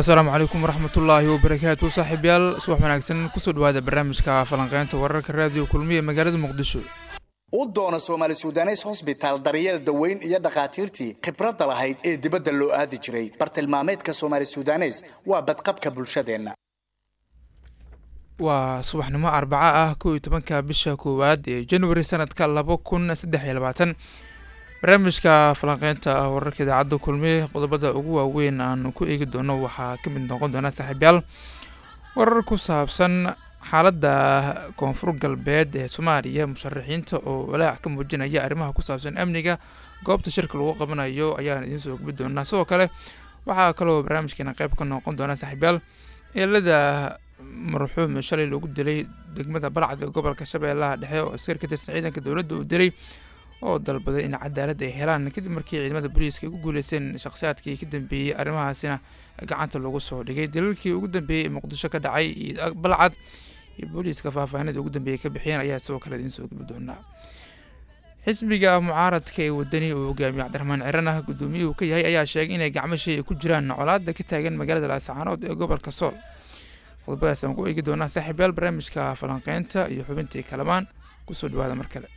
asalaamu calaykum waraxmatullaahi wabarakaatu saaxiibyaal subax wanaagsan ku soo dhawaada barnaamijka falanqeynta wararka raadiyo kulmiya magaalada muqdisho. U doona soomaali sudanes hosbitaal daryeel daweyn iyo dhakhaatiirtii khibradda lahayd ee dibadda loo aadi jiray. Bartilmaameedka soomaali sudanes waa badqabka bulshadeenna. Waa subaxnimo arbaca ah kow iyo tobanka bisha koowaad ee januari sanadka laba kun saddex iyo labaatan barnaamijka falanqeynta wararka idaacadda kulmiye qodobada ugu waaweyn aan ku eegi doono waxaa ka mid noqon doona saaxiibyaal. Warar ku saabsan xaaladda koonfur galbeed ee soomaaliya musharaxiinta oo walaac ka muujinaya arrimaha ku saabsan amniga goobta shirka lagu qabanayo ayaan idiin soo gudbi doonaa. Sidoo kale waxaa kaloo barnaamijkeena qeyb ka noqon doona saaxiibyaal eelada marxuum shalay lagu dilay degmada balcad ee gobolka shabeellaha dhexe oo askari ka tirsan ciidanka dowladda uu dilay oo dalbaday in cadaalad ay helaan. Kadib markii ciidamada booliiska ay ku guuleysteen shakhsiyaadkii ka dambeeyey arrimahaasina gacanta lagu soo dhigay. Daliilkii ugu dambeeyey ee muqdisho ka dhacay iyo balcad iyo booliiska faahfaahinada ugu dambeeyey ka bixiyeen ayaa sidoo kale idiin soo gudbi xisbiga mucaaradka ee wadani uu hogaamiye cabdiraxmaan ciran ah guddoomiyuhu ka yahay ayaa sheegay inay gacmo ku jiraan colaada ka taagan magaalada laascaanood ee gobolka sool. Qodobadaas aan ku eegi doonaa saaxiibyaal barnaamijka falanqeynta iyo xubintii kalamaan ku soo dhawaada mar kale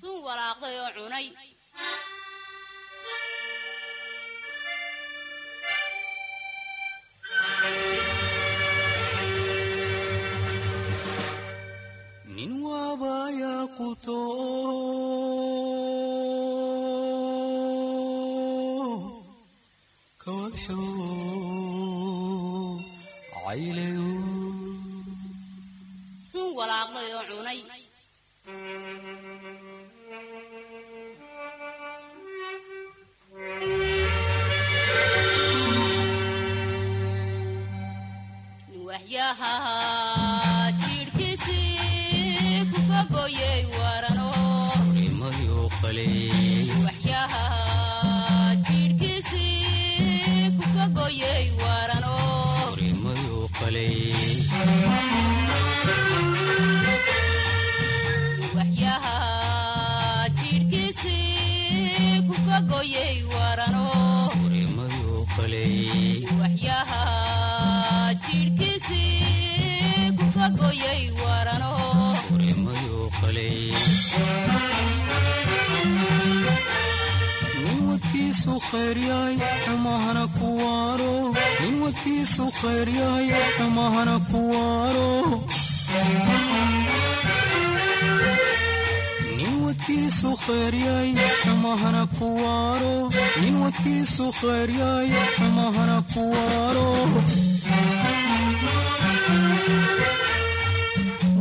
sun walaaqday oo cunay. Nin waabayaa quto rimayo wadkiisu khayryahay xumahana ku waaro nin wadkiisu khayryahay xumahana ku waaro wadkiisu khayryahay xumahana ku waaro nin wadkiisu khayryahay xumahana ku waaro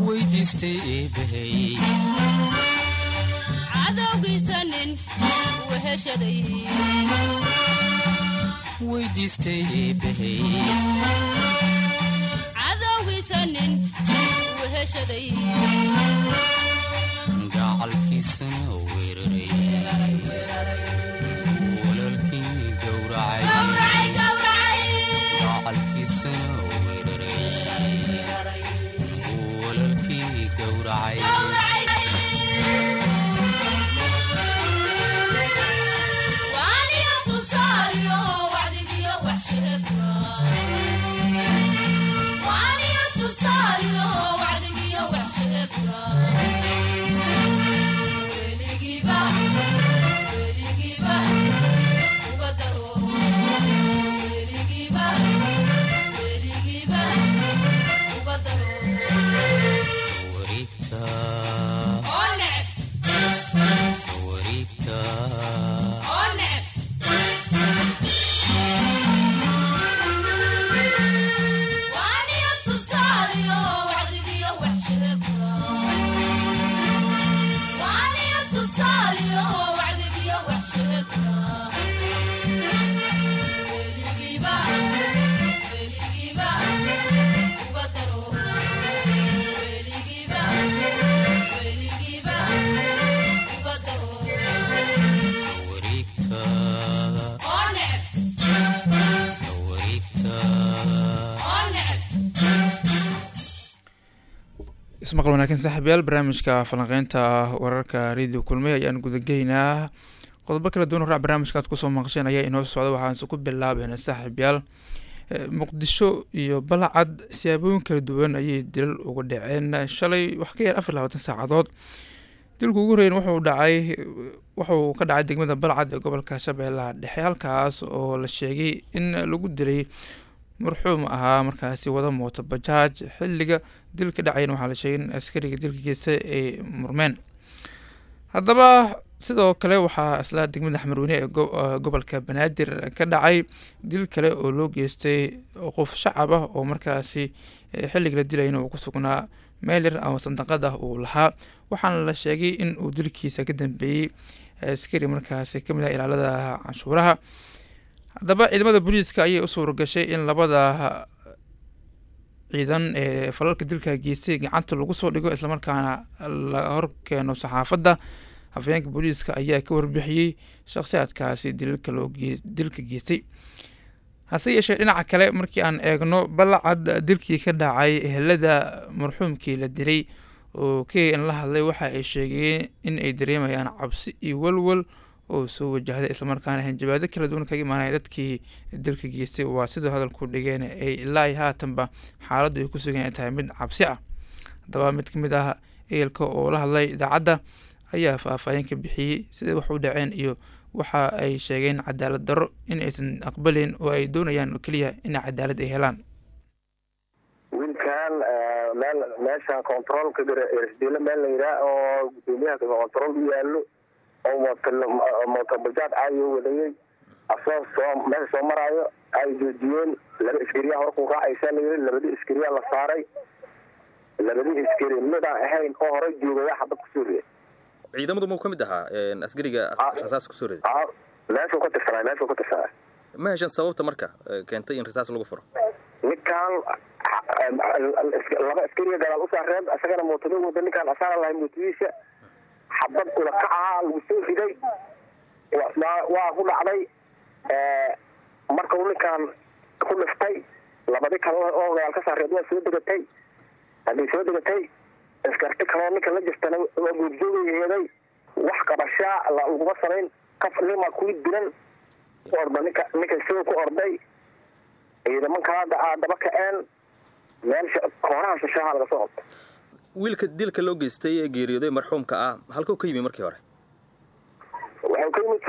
weydiistay eebahay cadowgiisa nin weheshaday weydiistay eebahay cadowgiisa nin weheshaday gacalkiisana weeraray. Walaalkii gowracay ismaqal wanaagsan saaxiibyaal barnaamijka falanqeynta wararka radio kulmey ayaan gudagelaynaa qodobo kala duwan horaa barnaamijkaad ku soo maqasheen ayaa inoo socda. Waxaanse ku bilaabeyn saaxiibyaal muqdisho iyo balcad siyaabooyin kala duwan ayay dilal uga dhaceen. Shalay wax ka yar afar labaatan saacadood. Dilku ugu horeyn wuxuu dhacay wuxuu ka dhacay degmada balcad ee gobolka shabeellaha dhexe halkaas oo la sheegay in lagu dilay marxuum ahaa markaasi wada mooto bajaaj xilliga dilka dhacayna waxaa la sheegay in askariga dilka geesta ay murmeen. Haddaba sidoo kale waxaa isla degmada xamarweyne ee gobolka banaadir ka dhacay dil kale oo loo geystay qof shacab ah oo markaasi xilliga la dilayna uu ku sugnaa meel yar ama sandaqad ah uu lahaa. Waxaana la sheegay in uu dilkiisa ka dambeeyey askari markaasi ka mid ah ilaalada canshuuraha haddaba ciidamada booliiska ayay u suura gashay in labada ciidan ee falalka dilka geystay gacanta lagu soo dhigo islamarkaana la horkeeno saxaafadda. Hafayeenka booliiska ayaa ka warbixiyey shakhsiyaadkaasi dilka loo dilka geystay hase yeeshee dhinaca kale markii aan eegno balacad dilkii ka dhacay ehelada marxuumkii la dilay oo kn la hadlay waxa ay sheegeen in ay dareemayaan cabsi iyo walwal oo soo wajahday islamarkaana hanjabaado kala duwan kaga imaanaya dadkii dilka geystay waa sidoo hadalku dhigeen ay ilaa haatanba xaaladdu ay ku sugan tahay mid cabsi ah. Haddaba mid ka mid ah ehelka oo la hadlay idaacadda ayaa faahfaahin ka bixiyey siday wax u dhaceen iyo waxa ay sheegeen cadaalad darro in aysan aqbalin oo ay doonayaan oo keliya in cadaalad ay helaan. Wiilkan meel meesha controolka rsdilo meel la yidhaah oo gudoomiyaha control u yaalo oo mootobajaad caadiga wadayey asoo soo meesha soo maraayo ay joojiyeen. Laba iskariya horkuu raacaysaa layiri labadii iskariya la saaray. Labadii iskari midaan ahayn oo horey joogaya xabad ku soo riday. Ciidamadu muu ka mid ahaa askariga rasaas ku soo riday? meeshuu ka tirsanay meeshuu ka tirsanay. Ma heshan sababta marka keentay in rasaas lagu furo? Ninkaan laba askariga gadaal u saareen isagana mootado wada ninkaan asaana lahay mootadiisa xabad ulaka ahaa lagu soo riday. Waa ku dhacday markau ninkaan ku dhiftay labadi kale oo gadaal ka saareed waa soo degatay. Hadday soo degatay iskarti kaloo ninka la jirtana waa goobjoogayeeday wax qabashaa laguma samayn kaf nima kuwi dilan orda ninka ninka isagoo ku orday ciidaman kalaada aa daba kaceen meel koonaha shashaha laga soo qabtay wiilka dilka loo geystay ee geeriyooday marxuumka ah halkuu ka yimi markii hore? Waxau ka yimid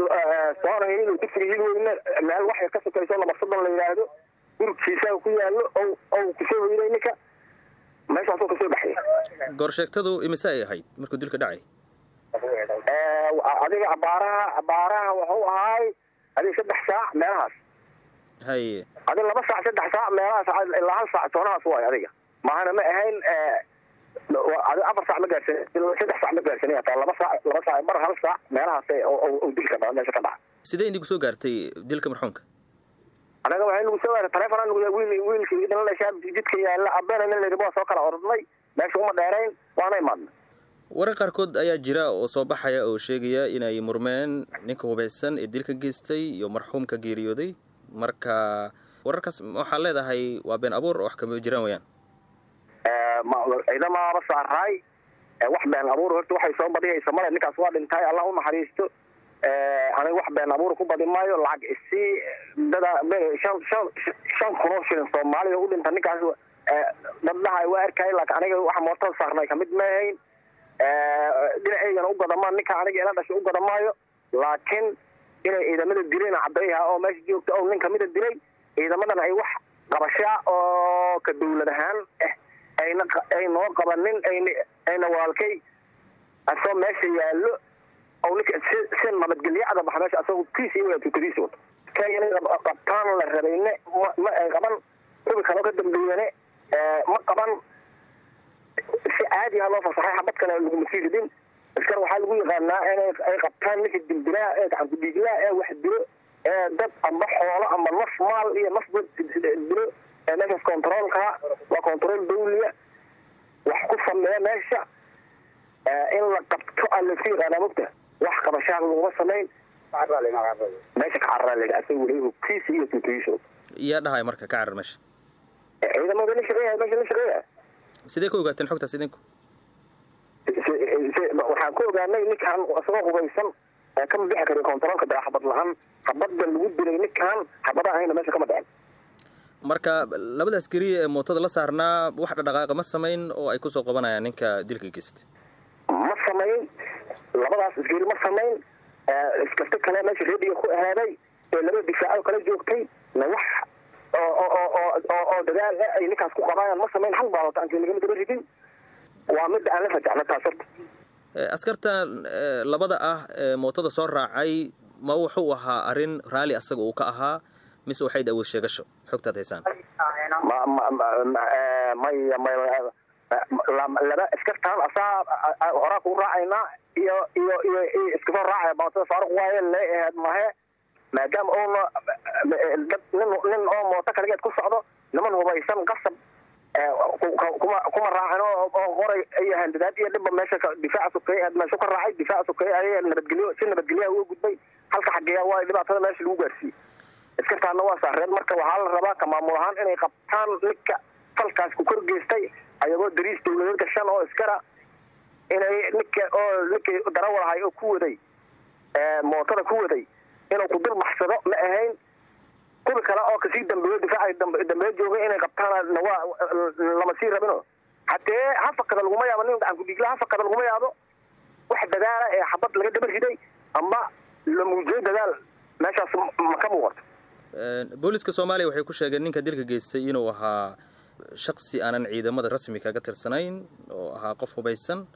soonay inuu dugsiga hilweyne meel waxay ka sokayso laba soddon la yidhaahdo gurigkiisa ku yaallo o ou ku soo hoyday ninka. Meeshaasoo ka soo baxay. Goorsheegtadu imise ay ahayd markuu dilka dhacay? Adiga abaaraha abaaraha wuxuu ahaay adiga saddex saac meelahaas. Haye adi laba saac saddex saac meelahaas ilaa hal saac toonahaas waay adiga. Maahana ma ahayn adi afar saac ma gaarsan saddex saac ma gaarsanay hataa laba saac laba saac bar hal saac meelahaas oo dilka dhaca meesha ka dhaca sidee idinku soo gaartay dilka marxuumka anaga waxay nagu soo gaartay taleefon nagu wiil wiilkii idin dhashaa jidka yaalla abeena nin layidhi waa soo kala ordnay. Meesha uma dheerayn waana imaadnay warar qaarkood ayaa jira oo soo baxaya oo sheegaya inay murmeen ninka hubaysan ee dilka geystay iyo marxuumka geeriyooday. Marka wararkaas waxaa leedahay waa been abuur wax kama jiraan wayaan ciidamaaba saaraay wax been abuur horta waxay soo badiyaysa male ninkaas waa dhintay allah u naxariisto aniga wax been abuur ku badi maayo lacag isii shan kunoo shilin soomaaliya u dhinta ninkaas daddaha waa arkay laakiin aniga waxa mootada saarnay ka mid maahayn dhinaceygana u gada maa ninka aniga ila dhashay u gada maayo. Laakiin inay ciidamada dileen cadayha oo meesha joogta oo nin kamida dilay ciidamadan ay wax qabashaa oo ka dawlad ahaan eh ayna ay noo qabanin ayna walaalkay asoo meesha yaallo si si nabadgelyacda baxa meesha asagoo kiis iyo tukadiisa wato qabtaan la rabayne ma ay qaban. Kubi kaloo ka dambeeyane ma qaban. Si caadi ah loo fasaxay xabad kale laguma sii iskar waxaa lagu yaqaanaa inay ay qabtaan ninka dilbilaa ee gacanku dhiiglaa ee wax dilo ee dad amba xoolo amba naf maal iyo naf dilo ee meeshaas controolka waa control dawliya wax ku sameeya meesha. In la qabto yaqaanaa mogta wax qabashaa laguma samayn meesha ka hogkiisa iyo tuutiyiisho yaa dhahay marka ka carar meesha? Ciidamada la shaqeeya meesha la shaqeeya? Sidee ka ogaateen xogtaas idinku waxaan ka ogaanay ninkaan isagoo hubaysan kama bixi karin kontaroolka dara xabad la'aan xabadda lagu dilay ninkaan xabada ahayna meesha kama dhicin marka labada askari ee mootada la saarnaa wax dhadhaqaaqa ma samayn oo ay ku soo qabanayaan ninka dilka geystay ma samayn labadaas askari ma samayn iskasta kale meesha reediga ku ahaaday ee laba difaaco kala joogtay na wax oo dadaal ay ninkaas ku qabaayaan ma samayn hal baa aan nagama daba ridin waa midda aan la fajacno taas horta. Askartan labada ah ee mootada soo raacay ma wuxuu ahaa arrin raalli asaga uu ka ahaa mise waxayd awood sheegasho xogtaad haysaan maya maya laba askartaan asaa horaa kuu raacaynaa iyo iyo iyo iskasoo raacaya mootada faaruq waaye lee aheed mahe maadaama uuna dad nin nin oo mooto kaligeed ku socdo niman hubaysan qasab kuma kuma raacin oo qoray iyo handadaad iyo dhibba meesha difaaca sokeeye meeshu ka raacay difaaca sokeeye ay nabadgelyo si nabadgelyaha uga gudbay halka xageeya waa dhibaatada meesha lagu gaarsiiyey iskartaana waa saareed marka waxaa la rabaa ka maamul ahaan inay qabtaan ninka falkaas ku kor geystay ayagoo dariis dawladeed gashan oo iskara inay ninka oo ninkii darawalahay oo ku waday mootada ku waday inuu ku dul baxsado ma ahayn. Kuwi kale oo ka sii dambeeyo difaaca dambeeyo joogay inay qabtaan lama sii rabino haddee hafakada laguma yaabo nin gacan kudhigla hafakada laguma yaabo wax dadaala ee xabad laga daba riday ama la muujiyo dadaal meeshaas ma ka muuqato booliska soomaaliya waxay ku sheegeen ninka dilka geystay inuu ahaa shaksi aanan ciidamada rasmi kaga tirsanayn oo ahaa qof hubaysan.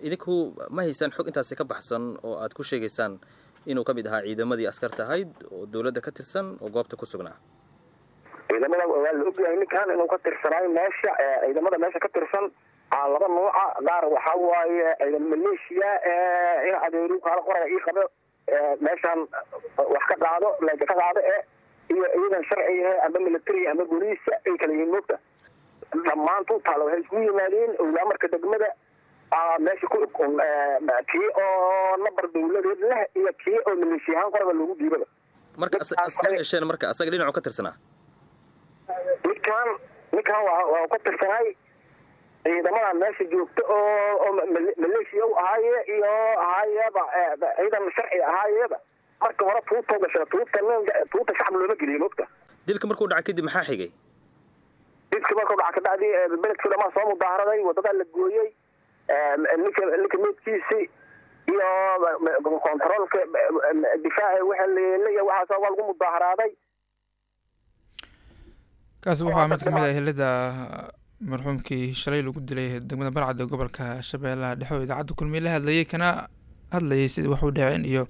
Idinku ma haysaan xog intaasi ka baxsan oo aad ku sheegaysaan inuu ka mid ahaa ciidamadii askarta ahayd oo dawladda ka tirsan oo goobta ku sugnaa. Ciidamada waa la ogyahay ninkan inuu ka tirsanaayo meesha ciidamada meesha ka tirsan aa laba nuuca qaar waxaa waaye ciidan maleeshiya in adeeru kaala qoraga ii qabo meeshaan wax ka qaado meeja ka qaado e iyo ciidan sharciga ama militariga ama booliisa ay kala yihiin moogta dhammaan tuutaala waxay isku yimaadeen owlaamarka degmada. Meesha ku kii oo nabar dawladeed leh iyo kii oo maleeshiyahaan qoraga loogu diibaba marka yeesheen marka asaga dhinacu ka tirsanaa? Ninkan ninkan waa ka tirsanaay ciidamadan meesha joogta oo maleeshiya u ahaaye iyo ahaayeba ciidan sharci ahaayeba marka hore tuutoo gasha tuuta tuuta shacab looma geliyo mogta dilka markuu dhaca kadib maxaa xigay? Dilka markuu dhaca kadhacdi beledkii dhamaa soo mudaaharaday wadadaa la gooyey ninka ninka meedkiisi iyo kontaroolka difaaca waxa iyo waxaas waa lagu mudaaharaaday kaasi waxaa mid ka mid ah ehelada marxuumkii shalay lagu dilay degmada barcadda gobolka shabeellaha dhexe oo idaacadda kulmiye la hadlayay kana hadlayay sidii wax u dhaceen iyo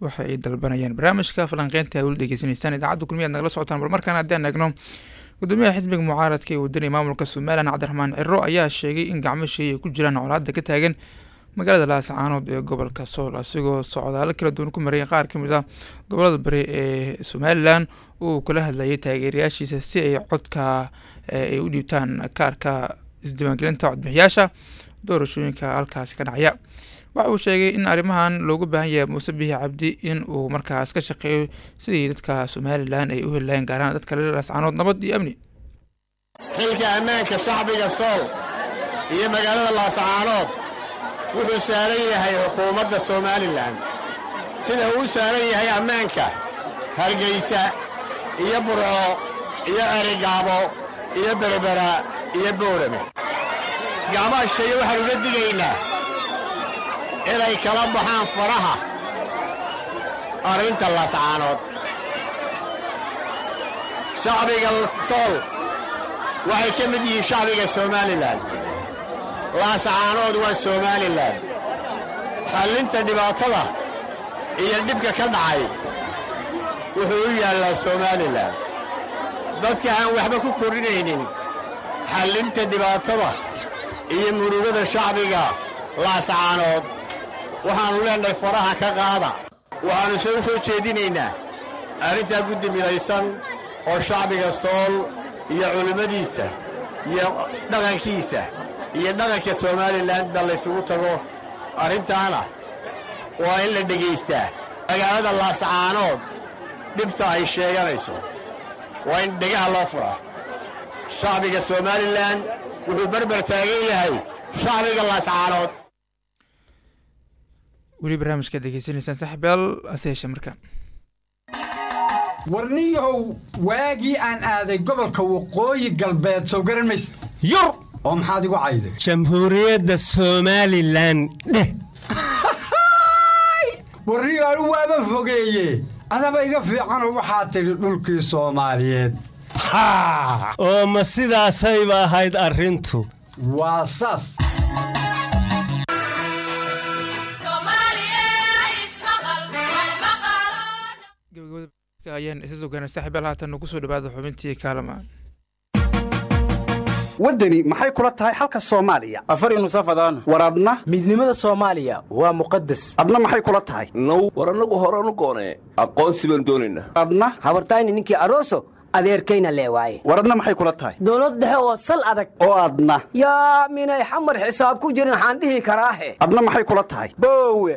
waxa ay dalbanayeen barnaamijka falanqeynta weli dhegeysanaysaan idaacadda kulmiye ad nagala socotaan bal markaan haddaan eegno gudoomiyaha xisbiga mucaaradka ee wadaniya maamulka somalilan cabdiraxmaan ciro ayaa sheegay in gacmo sheey ay ku jiraan colaada ka taagan magaalada laascaanood ee gobolka sool asigoo socdaalo kala duwan ku marayay qaar ka mid ah gobollada bari ee somalilan uu kula hadlayay taageerayaashiisa si ay codka ay u dhiibtaan kaarka isdiiwaangelinta codbixiyaasha doorashooyinka halkaasi ka dhacaya waxa uu sheegay in arrimahan loogu baahan yahay muuse bihi cabdi in uu markaas ka shaqeeyo sidii dadka somalilan ay u heli lahayn gaaraan dadka reer laascaanood nabad iyo amni. Xilka ammaanka shacbiga sool iyo magaalada laascaanood wuxuu saaran yahay xukuumadda somalilan sida uu saaran yahay ammaanka hargaysa iyo burco iyo erigaabo iyo berbera iyo boorame. Gacmaha waxaan uga digaynaa inay kala baxaan faraha. Arrinta laascaanood shacbiga sool waxay ka mid yihiin shacbiga somalilan laascaanood waa somalilan xallinta dhibaatada iyo dhibka ka dhacay wuxuu u yaallaa somalilan dadka aan waxba ku kordhinaynin xallinta dhibaatada iyo murugada shacbiga laascaanood waxaannu leennahay faraha ka qaada. Waxaannu u soo jeedinaynaa arrintaa guddi midaysan oo shacbiga sool iyo culimmadiisa iyo dhaqankiisa iyo dhaqanka somalilanba laysugu tago arrintaana. Waa in la dhegaystaa magaalada laascaanood dhibta ay sheeganayso. Waa in dhegaha loo furaa shacbiga somalilan wuxuu berber taagan yahay shacbiga laascaanood weli barnaamijkaad degeysanaysaan saaxiibayaal hase yeeshee markaan warniyahow waagii aan aaday gobolka waqooyi galbeed soo garan mayse yur! Oo maxaad igu cayday? Jamhuuriyadda somalilan dheh. Warniyo anigu waaba fogeeye adaba iga fiicanoo waxaad tidhi dhulkii soomaaliyeed. Oo ma sidaasayba ahayd arrintu. Waa saas ayaan isa saaxiibayaal haatan ugu soo dhawaada xubintii kaalamaan waddani maxay kula tahay xalka soomaaliya? Afar nusafadaan war adna? Midnimada soomaaliya waa muqadas adna maxay kula tahay? Now war annagu horanu goonee aqoonsi baan doonaynaa adna? Habartayni ninkii aroso adeerkayna lee waaye war adna maxay kula tahay? Dowlad dhexe oo sal adag. Oo adna. Yaa minay xamar xisaab ku jirin waxaan dhihi karaahe adna maxay kula tahay? Boowe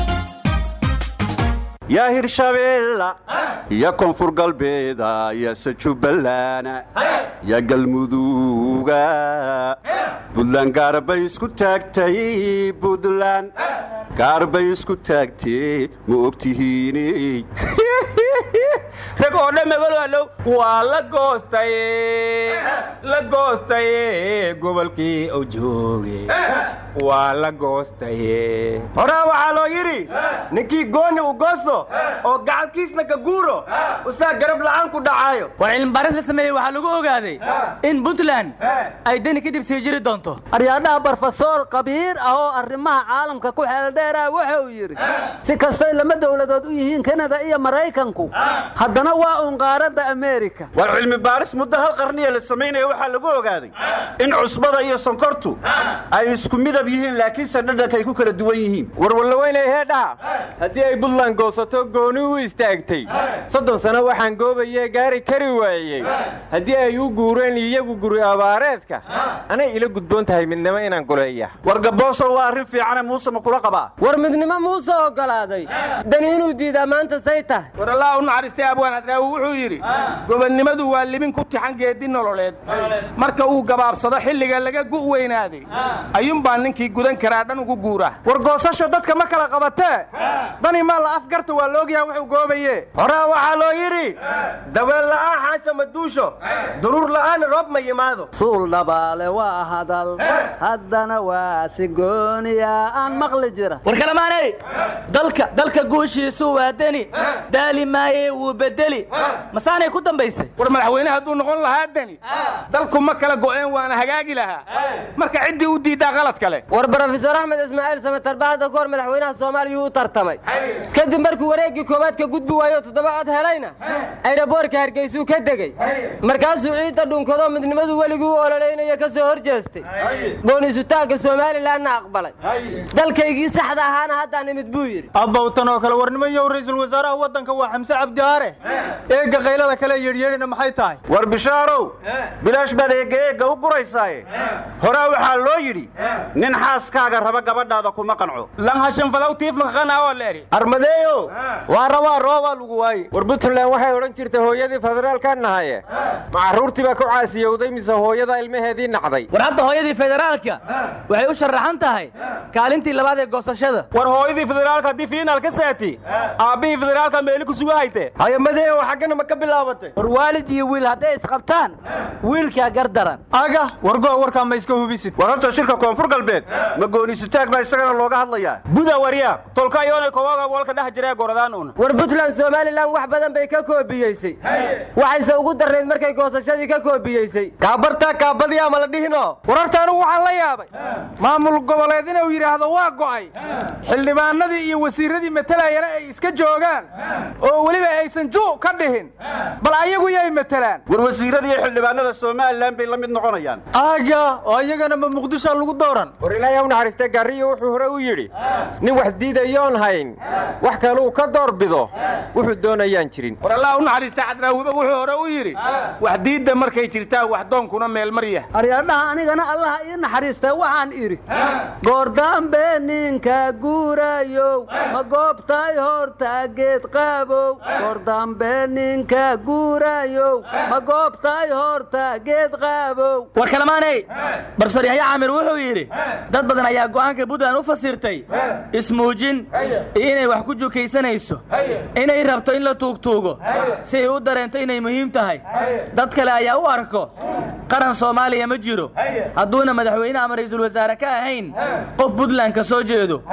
yaa hirshabeella ya koonfur galbeeda yase jubballaana ya galmuduuga buntland gaarbay isku taagtay buntland gaarbay isku taagtee ma ogtihiiney rag oo dhamagaloalow waa la goostaye la goostaye gobolkii u jooge waa la goostaye horaa waxaa loo yidhi ninkii goonni u goosto oo gacalkiisna ka guuro usaa garab la'aan ku dhacaayo. War cilmibaaris la sameeyey waxaa lagu ogaaday in puntland ay deni kadib sii jiri doonto. Aryaadhaha barofesor kabiir ah oo arrimaha caalamka ku xeeldheeraa wuxuu yidhi si kastoy lama dowladood u yihiin kanada iyo maraykanku haddana waa uun qaaradda ameerika. War cilmi baaris muddo hal qarniya la samaynaya waxaa lagu ogaaday in cusbada iyo sonkortu ay isku midab yihiin laakiinse dhadhanka ay ku kala duwan yihiin. Warwallaweynay heedhaha haddii ay buntland goosato gooni u istaagtay. Soddon sano waxaan goobayee gaari kari waayey haddii ay u guureen iyagu guri abaareedka. Anay ila gudboon tahay midnimo inaan goleeya war gabooso waa arrin fiicane muuse ma kula qabaa? War midnimo muuse oggolaaday dani inuu diidaa maanta say tahay. War allah u naxariistay abwaan hadraawi wuxuu yidhi gobonnimadu waa libin ku tixan geedi nololeed. Marka uu gabaabsado xilliga laga gu' weynaaday ayuunbaa ninkii gudan karaa dhan ugu guura. War goosasho dadka ma kala qabatee dani maa la afgarta waa laogyaha wuxuu goobaye horaa waxaa loo yidhi daweel la'aan xaasha maduusho duruur la'aan roob ma yimaado. Suul dhabaale waa hadal. Haddana waa si gooniya aan maqli jira. War kalamaanay dalka dalka guushiisu waa deni. Daali maaye wuu bedeli masaanay ku dambaysay. War madaxweyne hadduu noqon lahaa deni. Dalku ma kala go'een waana hagaagi lahaa. Marka ciddii u diiddaa qalad kale war brofesor axmed ismaaciil samatar bahda kahor madaxweynaha soomaaliya u tartamay. Kadib markuu wareeggii koowaad ka gudbi waayo toddoba cod helayna ayraboorka hargeysuu ka degey markaasuu ciidda dhunkado midnimadu weligii u ololaynayo ka soo hor jeestay gooniisutaagga somalilanna aqbalay. Dalkaygii saxda ahaana haddaan imid buu yidhi. Abbawtan oo kale warnimayow ra'iisul wasaaraha waddanka waa xamse cabdi aare eegga qaylada kale yeedhyeedhina maxay tahay? War bishaarow bilaash baad eegga eegga u guraysaaye. Horaa waxaa loo yidhi nin xaaskaaga raba gabadhaada kuma qanco armadeeyo! Waa rabaa roobaa lagu waaye. War puntland waxay odhan jirtay hooyadii federaalka nahaye. Ma carruurtii baa ku caasiyowday mise hooyada ilmaheedii nacday. War hadda hooyadii federaalka waxay u sharaxan tahay kaalintii labaad ee goosashada. War hooyadii federaalka haddii fiinaal ka saati aabbihii federaalka meeli ku suga hayte hayamadeeyo xaggana ma ka bilaabatay. War waalid iyo wiil hadday isqabtaan wiilkaa gardaran. Aga wargo warkaa ma iska hubisid. War horta shirka koonfur galbeed ma gooniisutaag baa isagana looga hadlayaa. Buda waryaa tolka ayoonay kowaga walka dhex jiree goradaan uuna war puntland somalilan wax badan bay ka koobiyeysay. Waxayse ugu darnayd markay goosashadii ka koobiyeysay. Kaabartaa kaabadii ama la dhihino? War horta anugu waxaan la yaabay. Maamul goboleed inuu yidhaahdo waa go'ay. Xildhibaanadii iyo wasiirradii matalayana ay iska joogaan. Oo weliba aysan ju' ka dhihin. Bal ayagu yay matelaan war wasiirradii iyo xildhibaanada somalilan bay la mid noqonayaan. Aga oo iyagana ma muqdishoa lagu dooran war ilaahay u naxariistay garriyo wuxuu hore u yidhi nin wax diidayoon hayn wax kaluu ka doorbido wuxuu doonayaan jirin. War allah u naxariista cadraawiba wuxuu hore u yidhi wax diidda markay jirtaa wax doonkuna meelmarya aryaadhaha anigana allaha ii naxariista waxaan idhi goordambe ninka guurayow ma goobtay horta geed qaabow kordambe ninka guurayow ma goobtay horta geed qaabow war kalamaaney barsoor yaxya camir wuxuu yidhi dad badan ayaa go'aanka puntland u fasirtay. Ismuujin iyo inay wax ku jukaysanayso. Inay rabto in la tuugtuugo. Si ay u dareento inay muhiim tahay. Dad kale ayaa u arko. Qaran soomaaliya ma jiro. Hadduuna madaxweyne ama ra'iisul wasaare ka ahayn qof puntland ka soo jeedo.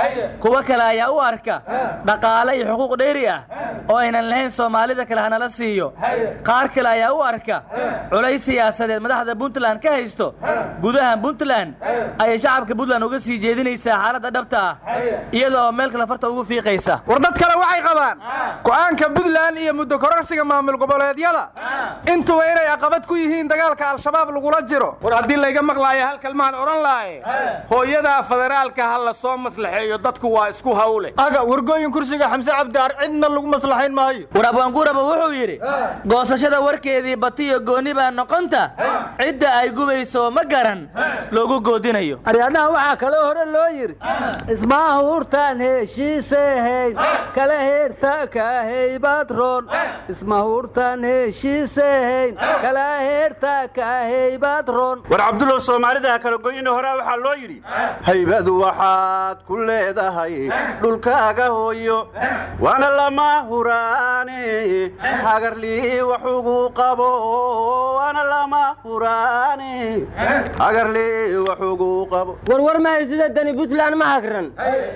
Kuwo kale ayaa u arka dhaqaale iyo xuquuq dheeri ah oo aynan lahayn soomaalida kale hanala siiyo. Qaar kale ayaa u arka culays siyaasadeed madaxda puntland ka haysto. Gudaha puntland ayay shacabka puntland uga sii jeedinaysaa xaaladda dhabta ah iyada oo meel kale farta ugu fiiqaysa. War dad kale waxay qabaan go'aanka puntland iyo muddo kororsiga maamul goboleedyada. Intuba inay caqabad ku yihiin dagaalka al-shabaab lagula jiro. War haddii layga maqlaayo hal kalmaan odhan laaye hooyadaa federaalka ha la soo maslaxeeyo dadku waa isku hawle. Aga wargooyin kursiga xamse cabdiar cidna lagu maslaxayn maayo. War abwaanguuraba wuxuu yidhi goosashada warkeedii batiyo gooni baa noqonta cidda ay gubayso ma garan loogu goodinayo aryaadhaha waxaa kaloo hore loo yidhi ismahuurtaan heshiisehayn kala heerta kahaybad roon. Ismahuurtaan heshiisehayn kala heerta kahaybad roon. War cabdullow soomaalida ha kala goyina horaa waxaa loo yidhi haybadu waxaad ku leedahay dhulkaaga hooyo waana lama huraane hagarlii wax ugu qabo waana lama huraane hagarlii wax ugu qabo warwar ma haysida dani puntland ma hagran.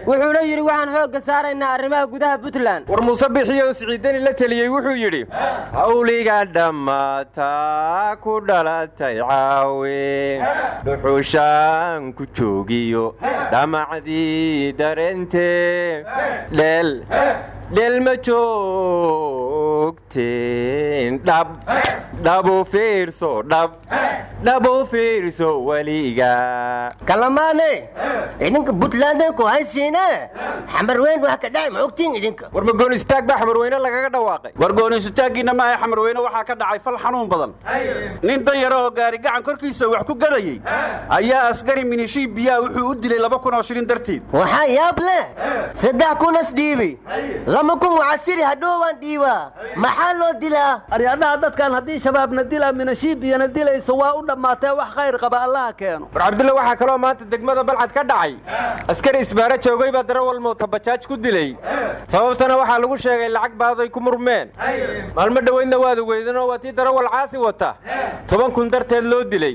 Wuxuuna yidhi waxaan xoogga saaraynaa arrimaha gudaha puntland. War muuse bixiyo siciidani la teliyey wuxuu yidhi hawliga dhammaata ku dhalatay caawe dhuxushaan ku joogiyo dhamacdii dareente dheel dheel ma joogteen dhab dhabu fiirso dhab dhabu fiirso weliga kalamaane idinka buntlanday ku haysiine? Xamarweyn wax ka dhacay ma ogtiin idinka? War ma goon istaag baa xamarweyne lagaga dhawaaqay? War gooniisutaaggiinna maaha xamarweyne waxaa ka dhacay fal xanuun badan. Nin dan yaro oo gaari gacan korkiisa wax ku gadayey ayaa askari minishii biyaa wuxuu u dilay laba kun oo shilin darteed waxaa yaab leh saddex kunas dhiibi lama kun wacasiri hadhoowaan dhiibaa maxaa loo dilaa? Aryaadhaha dadkan haddii shabaabna dila minashiibiyana dilayso waa u dhammaatee wax khayr qaba allaha keeno. War cabdulla waxaa kaloo maanta degmada balcad ka dhacay. Askari isbaaro joogay baa darawal mootabajaaj ku dilay. Sababtana waxaa lagu sheegay lacag baaday ku murmeen. Maalmo dhoweydna waad ogeydanoo waa tii darawal caasi wata. Toban kun darteed loo dilay.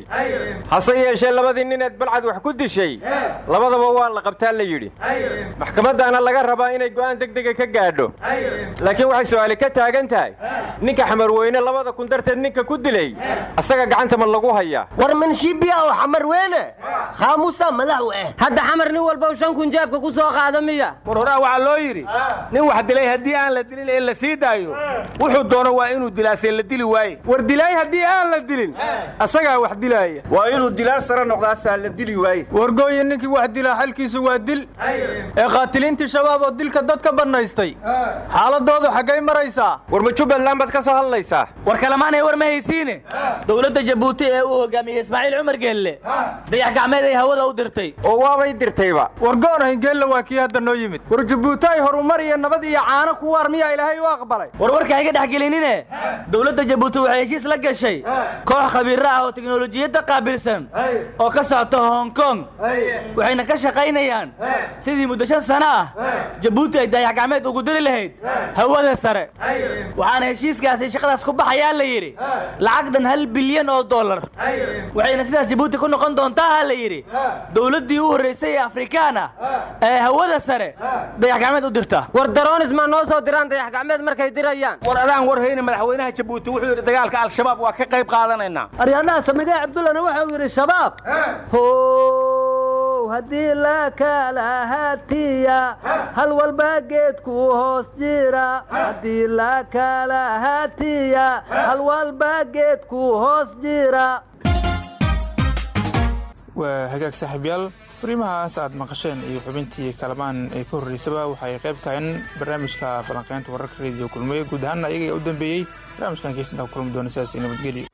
Hase yeeshee labadii nineed balcad wax ku dishay. Labadaba waa la qabtaa la yidhi. Maxkamaddaana laga rabaa inay go'aan degdega ka gaadho laakiin waxay su'aali ka taagan tahay ninka xamarweyne labada kun darteed ninka ku dilay asaga gacanta ma lagu hayaa. War minshiibiya oo xamarweyne khaamuusa madax u ah hadda xamar nin walba shan kun jeebka ku soo qaada miya. War horaa waxaa loo yidhi nin wax dilay haddii aan la dilin ee la sii daayo wuxuu doono waa inuu dilaasee la dili waaye. War dilaay haddii aan la dilin asagaa wax dilaaya waa inuu dilaa sare noqdaasaa la dili waaye. Wargooyin ninkii wax dilaa xalkiisu waa dil. Ee qaatiliintii shabaab oo dilka dadka bannaystay xaaladoodu xaggay maraysaa war ma jubbaland baad ka soo hadlaysaa war kalamaanay war ma haysiine? Dowladda jabuuti ee uu hogaamiyey ismaaciil cumar geelle dayax gacmeed ay hawada u dirtay. Oo waabay dirtayba. Wargoon hingeella waa kii hadda noo yimid. War jabuuti ay horumar iyo nabad iyo caano ku waar miyaa ilaahay u aqbalay. War warka iga dhex gelinine? Dowladda jabuuti waxay heshiis la gashay. Koox khabiirro ah oo teknolojiyadda qaabilsan. Oo ka socota hong kong. Waxayna ka shaqaynayaan. Sidii muddo shan sano ah jabuuti ay dayax gacmeed ugu diri lahayd hawada sare. Waxaana heshiiskaasi shaqadaas ku baxayaa la yidhi lacag dhan hal bilyan oo dollar. Waxayna sidaas jabuuti ku noqon doontaa la yidhi dowladdii u horraysay ee afrikaan ah ee hawada sare dayax gacmeed u dirta. War daroonis maa noo soo diraan dayax gacmeed markay dirayaan. War adaan war hayne madaxweynaha jabuuti wuxuu yidhi dagaalka al-shabaab waa ka qayb qaadanaynaa aryaadhaha samigee cabdullana waxau yidhi shabaab how haddii la kala hatiya hal walba geedku hoos jira. Haddii la kala hatiya hal walba geedku hoos jira. Waa hagaag saaxiibyaal. Fariimahaas aad maqasheen iyo xubintii kalamaan ee ka horreysaba waxay qayb tahayn barnaamijka falanqeynta wararka rediyo kulmiye. Guud ahaanna ayaga u dambeeyey barnaamijkan keesinta ku kulmi doona sidaas nabadgelyo